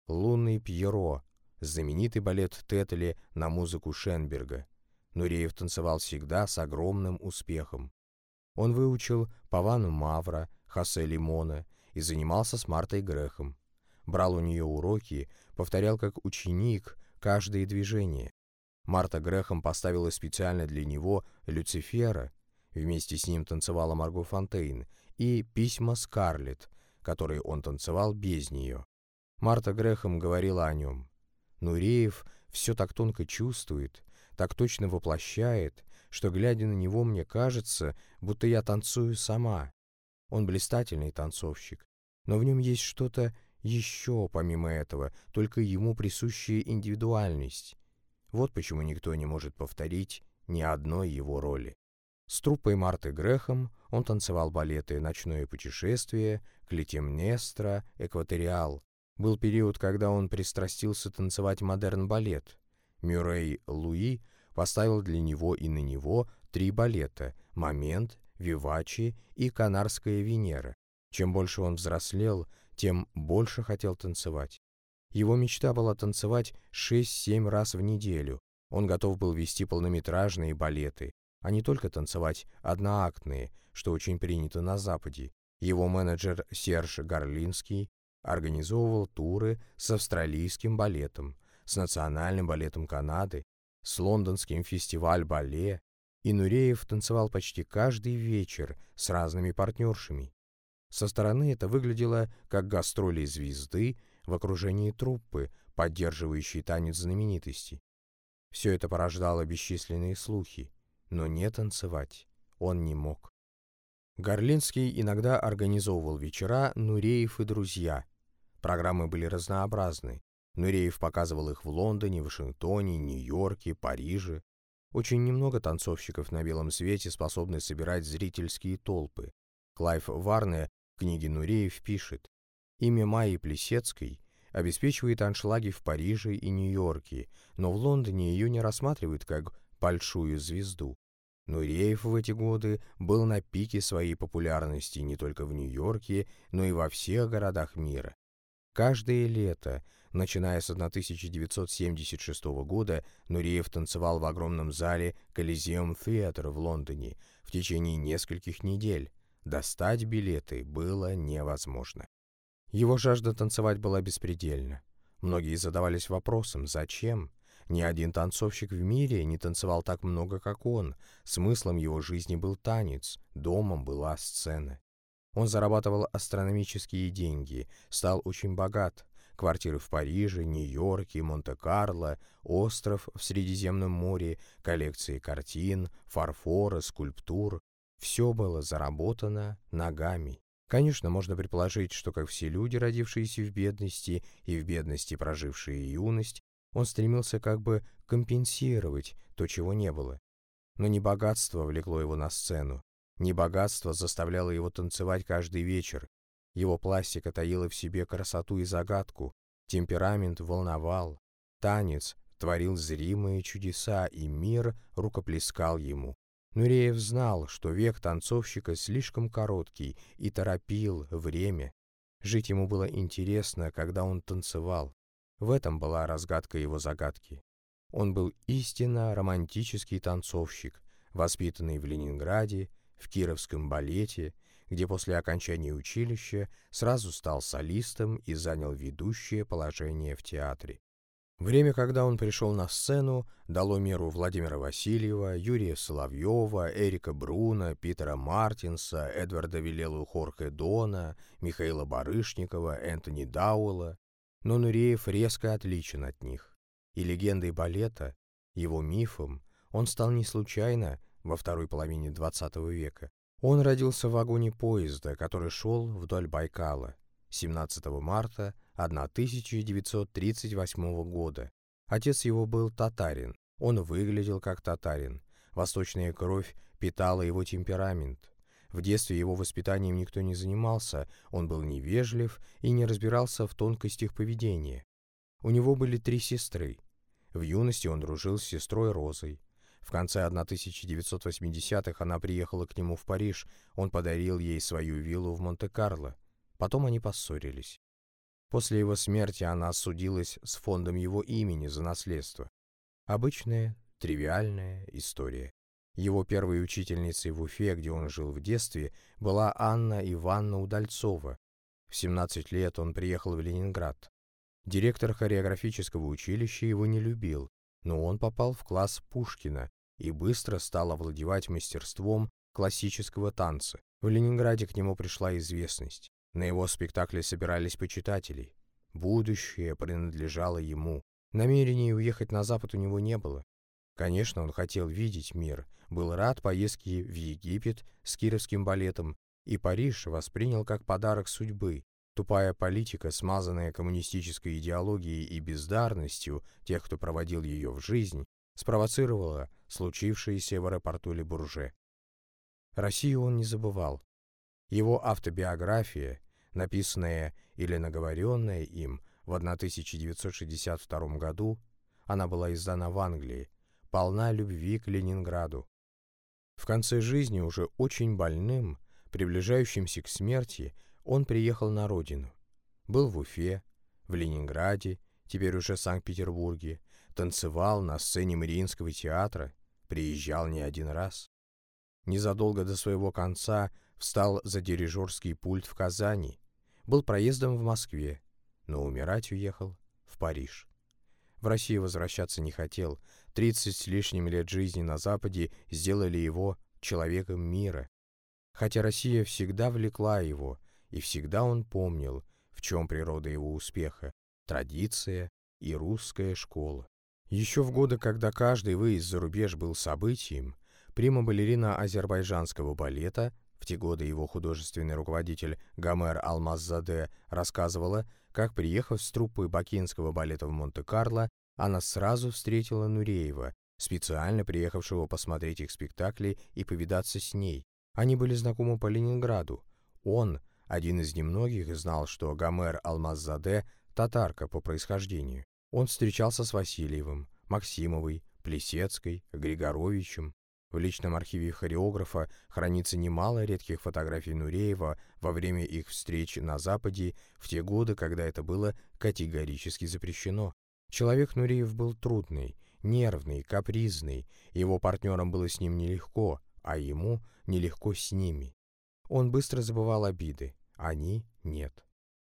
«Лунный Пьеро», знаменитый балет Тетли на музыку Шенберга. Нуреев танцевал всегда с огромным успехом. Он выучил Павану Мавра, Хосе Лимона и занимался с Мартой Грехом. Брал у нее уроки, повторял как ученик каждое движение. Марта Грехом поставила специально для него Люцифера Вместе с ним танцевала Марго Фонтейн и «Письма Скарлетт», которые он танцевал без нее. Марта Грехом говорила о нем. Нуреев все так тонко чувствует, так точно воплощает, что, глядя на него, мне кажется, будто я танцую сама. Он блистательный танцовщик, но в нем есть что-то еще помимо этого, только ему присущая индивидуальность. Вот почему никто не может повторить ни одной его роли. С труппой Марты Грехом он танцевал балеты «Ночное путешествие», «Клетимнестра», «Экваториал». Был период, когда он пристрастился танцевать модерн-балет. Мюррей Луи поставил для него и на него три балета «Момент», «Вивачи» и «Канарская Венера». Чем больше он взрослел, тем больше хотел танцевать. Его мечта была танцевать 6-7 раз в неделю. Он готов был вести полнометражные балеты, а не только танцевать одноактные, что очень принято на Западе. Его менеджер Серж Гарлинский организовывал туры с австралийским балетом, с Национальным балетом Канады, с лондонским фестиваль-бале, и Нуреев танцевал почти каждый вечер с разными партнершами. Со стороны это выглядело как гастроли звезды в окружении труппы, поддерживающей танец знаменитостей. Все это порождало бесчисленные слухи но не танцевать он не мог. Горлинский иногда организовывал вечера «Нуреев и друзья». Программы были разнообразны. Нуреев показывал их в Лондоне, Вашингтоне, Нью-Йорке, Париже. Очень немного танцовщиков на белом свете способны собирать зрительские толпы. Клайв Варне в книге Нуреев пишет, «Имя Майи Плесецкой обеспечивает аншлаги в Париже и Нью-Йорке, но в Лондоне ее не рассматривают как большую звезду. Нуреев в эти годы был на пике своей популярности не только в Нью-Йорке, но и во всех городах мира. Каждое лето, начиная с 1976 года, Нуреев танцевал в огромном зале Колизеум Theatre в Лондоне в течение нескольких недель. Достать билеты было невозможно. Его жажда танцевать была беспредельна. Многие задавались вопросом, зачем? Ни один танцовщик в мире не танцевал так много, как он. Смыслом его жизни был танец, домом была сцена. Он зарабатывал астрономические деньги, стал очень богат. Квартиры в Париже, Нью-Йорке, Монте-Карло, остров в Средиземном море, коллекции картин, фарфора, скульптур. Все было заработано ногами. Конечно, можно предположить, что, как все люди, родившиеся в бедности и в бедности прожившие юность, он стремился как бы компенсировать то, чего не было. Но не богатство влекло его на сцену, не богатство заставляло его танцевать каждый вечер. Его пластика таила в себе красоту и загадку, темперамент волновал, танец творил зримые чудеса, и мир рукоплескал ему. Нуреев знал, что век танцовщика слишком короткий и торопил время. Жить ему было интересно, когда он танцевал. В этом была разгадка его загадки. Он был истинно романтический танцовщик, воспитанный в Ленинграде, в Кировском балете, где после окончания училища сразу стал солистом и занял ведущее положение в театре. Время, когда он пришел на сцену, дало меру Владимира Васильева, Юрия Соловьева, Эрика Бруна, Питера Мартинса, Эдварда Велелу Хорхе Дона, Михаила Барышникова, Энтони Дауэлла. Но Нуреев резко отличен от них. И легендой балета, его мифом, он стал не случайно во второй половине XX века. Он родился в вагоне поезда, который шел вдоль Байкала 17 марта 1938 года. Отец его был татарин. Он выглядел как татарин. Восточная кровь питала его темперамент. В детстве его воспитанием никто не занимался, он был невежлив и не разбирался в тонкостях поведения. У него были три сестры. В юности он дружил с сестрой Розой. В конце 1980-х она приехала к нему в Париж, он подарил ей свою виллу в Монте-Карло. Потом они поссорились. После его смерти она судилась с фондом его имени за наследство. Обычная, тривиальная история. Его первой учительницей в Уфе, где он жил в детстве, была Анна Ивановна Удальцова. В 17 лет он приехал в Ленинград. Директор хореографического училища его не любил, но он попал в класс Пушкина и быстро стал овладевать мастерством классического танца. В Ленинграде к нему пришла известность. На его спектакле собирались почитатели. Будущее принадлежало ему. Намерений уехать на Запад у него не было. Конечно, он хотел видеть мир, был рад поездке в Египет с кировским балетом, и Париж воспринял как подарок судьбы. Тупая политика, смазанная коммунистической идеологией и бездарностью тех, кто проводил ее в жизнь, спровоцировала случившееся в аэропорту Лебурже. Россию он не забывал. Его автобиография, написанная или наговоренная им в 1962 году, она была издана в Англии, полна любви к Ленинграду. В конце жизни, уже очень больным, приближающимся к смерти, он приехал на родину. Был в Уфе, в Ленинграде, теперь уже в Санкт-Петербурге, танцевал на сцене Мариинского театра, приезжал не один раз. Незадолго до своего конца Встал за дирижерский пульт в Казани. Был проездом в Москве, но умирать уехал в Париж. В Россию возвращаться не хотел. Тридцать с лишним лет жизни на Западе сделали его человеком мира. Хотя Россия всегда влекла его, и всегда он помнил, в чем природа его успеха – традиция и русская школа. Еще в годы, когда каждый выезд за рубеж был событием, прима-балерина азербайджанского балета в те годы его художественный руководитель Гомер Алмаззаде рассказывала, как, приехав с труппой бакинского балета в Монте-Карло, она сразу встретила Нуреева, специально приехавшего посмотреть их спектакли и повидаться с ней. Они были знакомы по Ленинграду. Он, один из немногих, знал, что Гомер Алмаззаде – татарка по происхождению. Он встречался с Васильевым, Максимовой, Плесецкой, Григоровичем. В личном архиве хореографа хранится немало редких фотографий Нуреева во время их встреч на Западе в те годы, когда это было категорически запрещено. Человек Нуреев был трудный, нервный, капризный, его партнерам было с ним нелегко, а ему нелегко с ними. Он быстро забывал обиды, они — нет.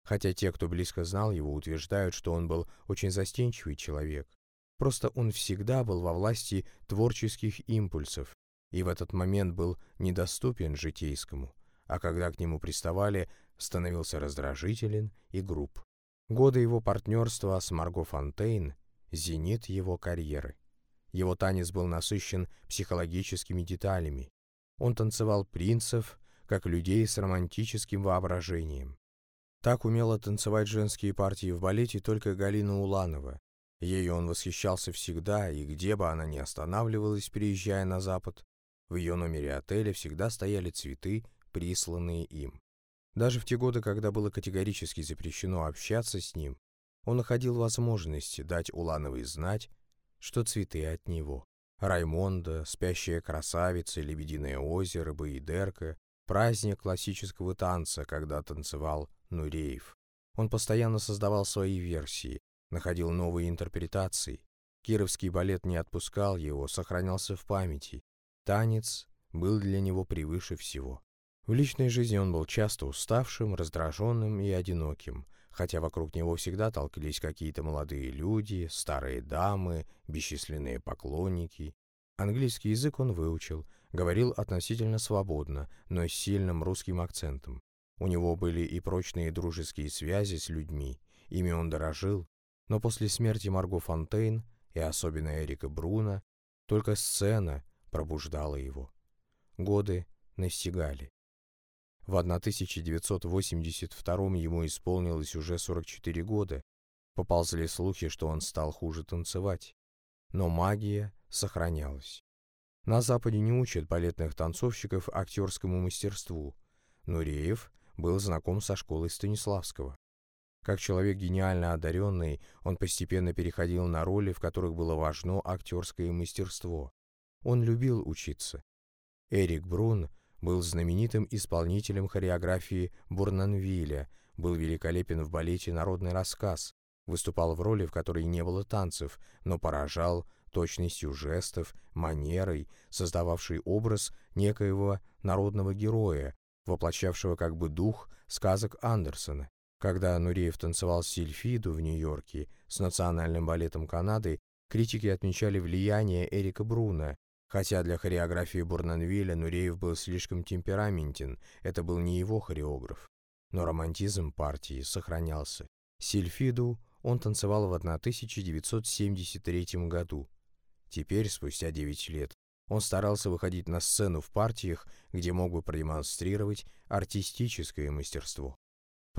Хотя те, кто близко знал его, утверждают, что он был очень застенчивый человек. Просто он всегда был во власти творческих импульсов и в этот момент был недоступен житейскому, а когда к нему приставали, становился раздражителен и груб. Годы его партнерства с Марго Фонтейн – зенит его карьеры. Его танец был насыщен психологическими деталями. Он танцевал принцев, как людей с романтическим воображением. Так умела танцевать женские партии в балете только Галина Уланова, Ею он восхищался всегда, и где бы она ни останавливалась, приезжая на запад, в ее номере отеля всегда стояли цветы, присланные им. Даже в те годы, когда было категорически запрещено общаться с ним, он находил возможность дать Улановой знать, что цветы от него. Раймонда, «Спящая красавица», «Лебединое озеро», «Баидерка», праздник классического танца, когда танцевал Нуреев. Он постоянно создавал свои версии, находил новые интерпретации. Кировский балет не отпускал его, сохранялся в памяти. Танец был для него превыше всего. В личной жизни он был часто уставшим, раздраженным и одиноким, хотя вокруг него всегда толкались какие-то молодые люди, старые дамы, бесчисленные поклонники. Английский язык он выучил, говорил относительно свободно, но с сильным русским акцентом. У него были и прочные дружеские связи с людьми, ими он дорожил, но после смерти Марго Фонтейн и особенно Эрика Бруна только сцена пробуждала его. Годы настигали. В 1982 ему исполнилось уже 44 года. Поползли слухи, что он стал хуже танцевать. Но магия сохранялась. На Западе не учат балетных танцовщиков актерскому мастерству. Нуреев был знаком со школой Станиславского. Как человек гениально одаренный, он постепенно переходил на роли, в которых было важно актерское мастерство. Он любил учиться. Эрик Брун был знаменитым исполнителем хореографии Бурнанвиля, был великолепен в балете «Народный рассказ», выступал в роли, в которой не было танцев, но поражал точностью жестов, манерой, создававший образ некоего народного героя, воплощавшего как бы дух сказок Андерсона. Когда Нуреев танцевал сильфиду в Нью-Йорке с Национальным балетом Канады, критики отмечали влияние Эрика Бруна, хотя для хореографии Бурнанвиля Нуреев был слишком темпераментен, это был не его хореограф. Но романтизм партии сохранялся. Сильфиду он танцевал в 1973 году. Теперь, спустя 9 лет, он старался выходить на сцену в партиях, где мог бы продемонстрировать артистическое мастерство.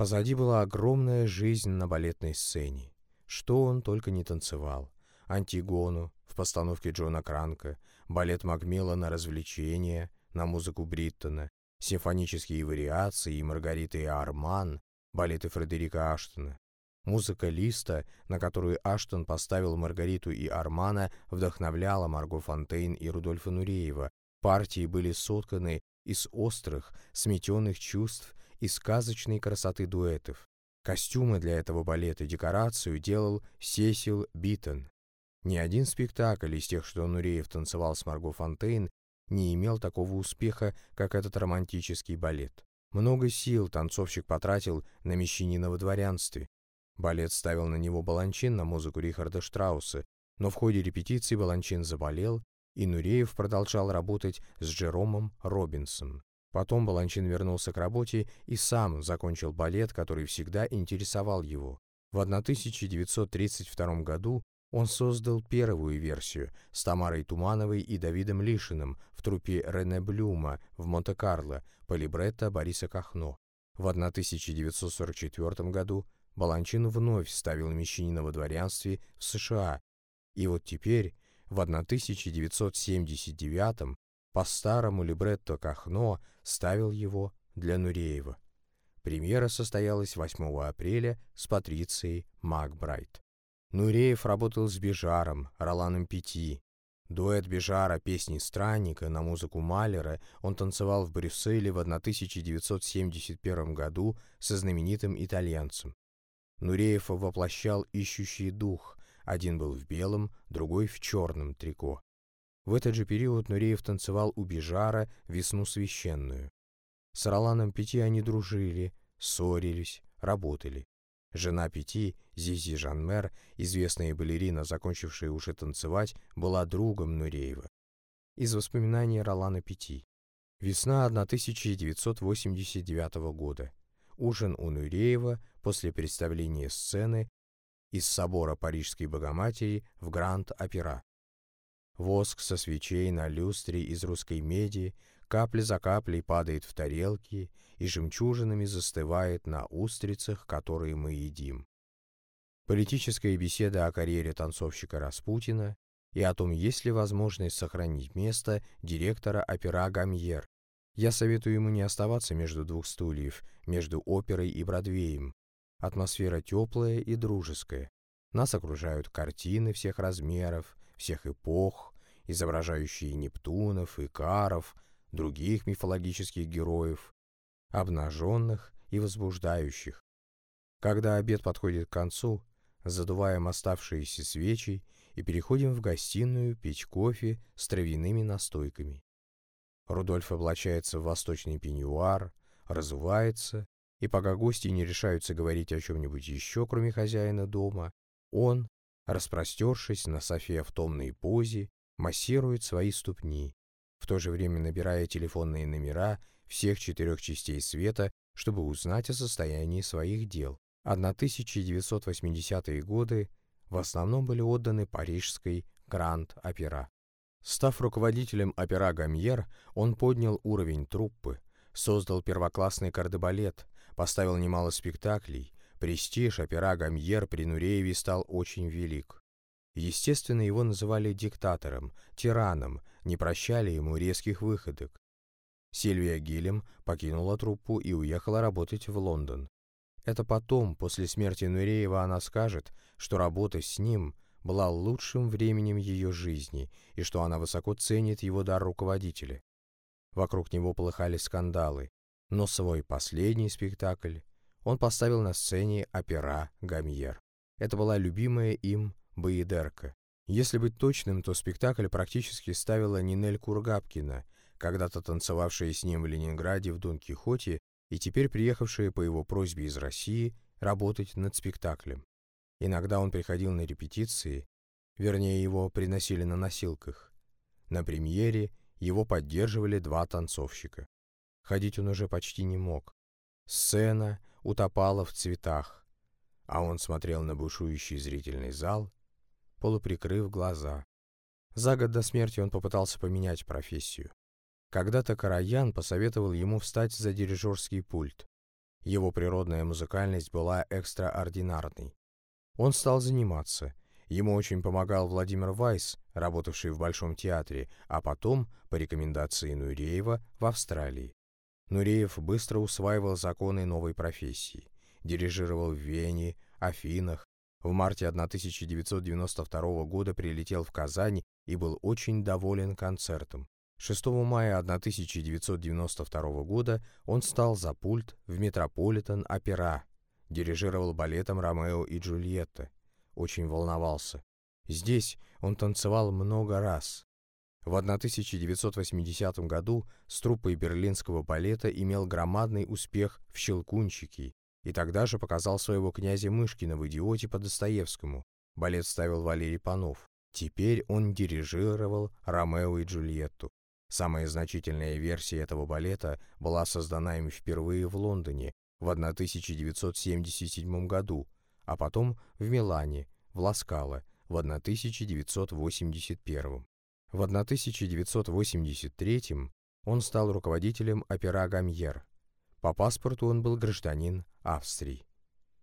Позади была огромная жизнь на балетной сцене. Что он только не танцевал. Антигону в постановке Джона Кранка, балет Макмилла на развлечения, на музыку Бриттона, симфонические вариации и Маргариты и Арман, балеты Фредерика Аштона, Музыка Листа, на которую Аштон поставил Маргариту и Армана, вдохновляла Марго Фонтейн и Рудольфа Нуреева. Партии были сотканы из острых, смятенных чувств и сказочной красоты дуэтов. Костюмы для этого балета декорацию делал Сесил Битон. Ни один спектакль из тех, что Нуреев танцевал с Марго Фонтейн, не имел такого успеха, как этот романтический балет. Много сил танцовщик потратил на мещанина во дворянстве, Балет ставил на него Баланчин на музыку Рихарда Штрауса, но в ходе репетиции Баланчин заболел, и Нуреев продолжал работать с Джеромом Робинсом. Потом Баланчин вернулся к работе и сам закончил балет, который всегда интересовал его. В 1932 году он создал первую версию с Тамарой Тумановой и Давидом Лишиным в труппе Рене Блюма в Монте-Карло по либретто Бориса Кахно. В 1944 году Баланчин вновь ставил мещанина во дворянстве в США, и вот теперь, в 1979 по старому либретто Кахно ставил его для Нуреева. Премьера состоялась 8 апреля с Патрицией Макбрайт. Нуреев работал с Бежаром, Роланом Пяти. Дуэт Бежара «Песни странника» на музыку Малера он танцевал в Брюсселе в 1971 году со знаменитым итальянцем. Нуреев воплощал ищущий дух, один был в белом, другой в черном трико. В этот же период Нуреев танцевал у Бижара «Весну священную». С Роланом Пяти они дружили, ссорились, работали. Жена Пяти, Зизи Жанмер, известная балерина, закончившая уже танцевать, была другом Нуреева. Из воспоминаний Ролана Пяти. Весна 1989 года. Ужин у Нуреева после представления сцены из собора Парижской Богоматери в Гранд-Опера. Воск со свечей на люстре из русской меди капля за каплей падает в тарелки и жемчужинами застывает на устрицах, которые мы едим. Политическая беседа о карьере танцовщика Распутина и о том, есть ли возможность сохранить место директора опера Гамьер. Я советую ему не оставаться между двух стульев, между оперой и Бродвеем, Атмосфера теплая и дружеская. Нас окружают картины всех размеров, всех эпох, изображающие Нептунов, Икаров, других мифологических героев, обнаженных и возбуждающих. Когда обед подходит к концу, задуваем оставшиеся свечи и переходим в гостиную пить кофе с травяными настойками. Рудольф облачается в восточный пеньюар, разувается, и пока гости не решаются говорить о чем-нибудь еще, кроме хозяина дома, он, распростершись на софе в томной позе, массирует свои ступни, в то же время набирая телефонные номера всех четырех частей света, чтобы узнать о состоянии своих дел. 1980-е годы в основном были отданы парижской Гранд-Опера. Став руководителем опера «Гамьер», он поднял уровень труппы, создал первоклассный кардебалет, поставил немало спектаклей, престиж опера «Гамьер» при Нурееве стал очень велик. Естественно, его называли диктатором, тираном, не прощали ему резких выходок. Сильвия Гиллем покинула труппу и уехала работать в Лондон. Это потом, после смерти Нуреева, она скажет, что работа с ним была лучшим временем ее жизни и что она высоко ценит его дар руководителя. Вокруг него полыхали скандалы, но свой последний спектакль он поставил на сцене опера «Гамьер». Это была любимая им Баедерка. Если быть точным, то спектакль практически ставила Нинель Кургапкина, когда-то танцевавшая с ним в Ленинграде в Дон Кихоте и теперь приехавшая по его просьбе из России работать над спектаклем. Иногда он приходил на репетиции, вернее, его приносили на носилках. На премьере его поддерживали два танцовщика. Ходить он уже почти не мог. Сцена утопала в цветах, а он смотрел на бушующий зрительный зал, полуприкрыв глаза. За год до смерти он попытался поменять профессию. Когда-то Караян посоветовал ему встать за дирижерский пульт. Его природная музыкальность была экстраординарной. Он стал заниматься. Ему очень помогал Владимир Вайс, работавший в Большом театре, а потом, по рекомендации Нуреева, в Австралии. Нуреев быстро усваивал законы новой профессии. Дирижировал в Вене, Афинах. В марте 1992 года прилетел в Казань и был очень доволен концертом. 6 мая 1992 года он стал за пульт в Метрополитен-опера, дирижировал балетом «Ромео и Джульетта». Очень волновался. Здесь он танцевал много раз. В 1980 году с труппой берлинского балета имел громадный успех в «Щелкунчике» и тогда же показал своего князя Мышкина в «Идиоте» по Достоевскому. Балет ставил Валерий Панов. Теперь он дирижировал «Ромео и Джульетту». Самая значительная версия этого балета была создана им впервые в Лондоне в 1977 году, а потом в Милане, в Ласкало в 1981. В 1983 он стал руководителем опера «Гамьер». По паспорту он был гражданин Австрии.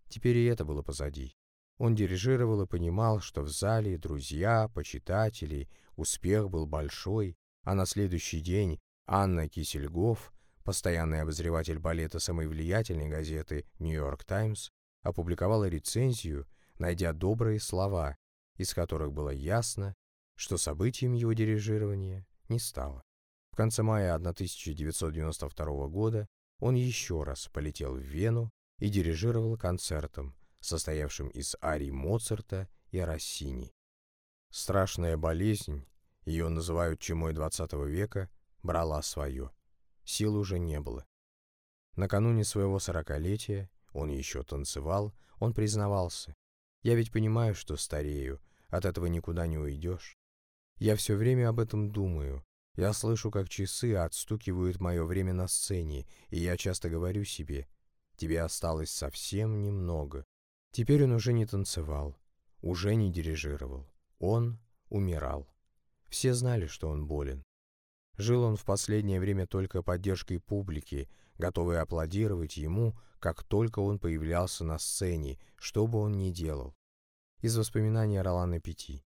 Теперь и это было позади. Он дирижировал и понимал, что в зале друзья, почитатели, успех был большой, а на следующий день Анна Кисельгоф постоянный обозреватель балета самой влиятельной газеты «Нью-Йорк Таймс», опубликовала рецензию, найдя добрые слова, из которых было ясно, что событием его дирижирования не стало. В конце мая 1992 года он еще раз полетел в Вену и дирижировал концертом, состоявшим из арий Моцарта и Россини. Страшная болезнь, ее называют чумой XX века, брала свое сил уже не было. Накануне своего сорокалетия он еще танцевал, он признавался. «Я ведь понимаю, что старею, от этого никуда не уйдешь. Я все время об этом думаю. Я слышу, как часы отстукивают мое время на сцене, и я часто говорю себе, тебе осталось совсем немного. Теперь он уже не танцевал, уже не дирижировал. Он умирал. Все знали, что он болен. Жил он в последнее время только поддержкой публики, готовой аплодировать ему, как только он появлялся на сцене, что бы он ни делал. Из воспоминаний Ролана Пяти.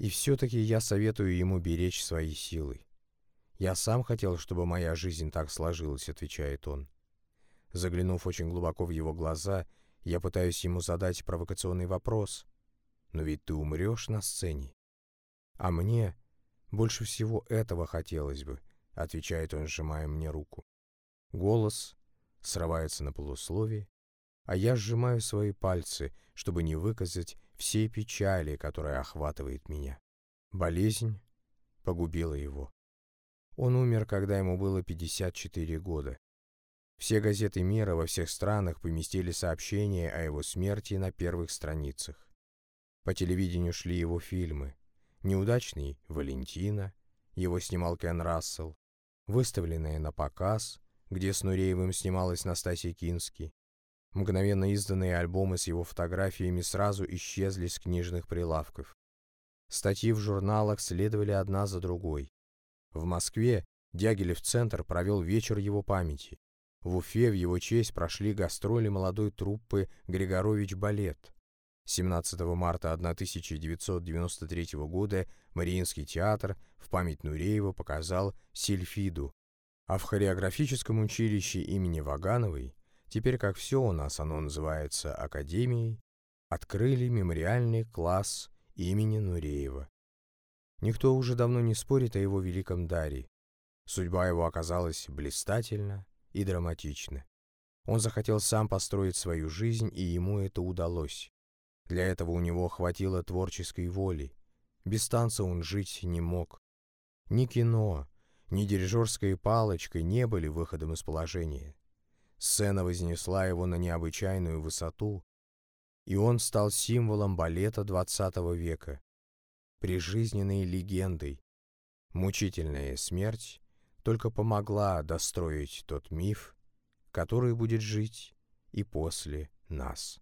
И все-таки я советую ему беречь свои силы. «Я сам хотел, чтобы моя жизнь так сложилась», — отвечает он. Заглянув очень глубоко в его глаза, я пытаюсь ему задать провокационный вопрос. «Но ведь ты умрешь на сцене». А мне «Больше всего этого хотелось бы», — отвечает он, сжимая мне руку. Голос срывается на полусловие, а я сжимаю свои пальцы, чтобы не выказать всей печали, которая охватывает меня. Болезнь погубила его. Он умер, когда ему было 54 года. Все газеты мира во всех странах поместили сообщения о его смерти на первых страницах. По телевидению шли его фильмы. «Неудачный Валентина», его снимал Кен Рассел, выставленные на показ, где с Нуреевым снималась Настасья Кински. Мгновенно изданные альбомы с его фотографиями сразу исчезли с книжных прилавков. Статьи в журналах следовали одна за другой. В Москве Дягилев Центр провел вечер его памяти. В Уфе в его честь прошли гастроли молодой труппы «Григорович Балет». 17 марта 1993 года Мариинский театр в память Нуреева показал «Сильфиду», а в хореографическом училище имени Вагановой, теперь как все у нас оно называется Академией, открыли мемориальный класс имени Нуреева. Никто уже давно не спорит о его великом даре. Судьба его оказалась блистательна и драматична. Он захотел сам построить свою жизнь, и ему это удалось. Для этого у него хватило творческой воли. Без танца он жить не мог. Ни кино, ни дирижерской палочкой не были выходом из положения. Сцена вознесла его на необычайную высоту, и он стал символом балета XX века, прижизненной легендой. Мучительная смерть только помогла достроить тот миф, который будет жить и после нас.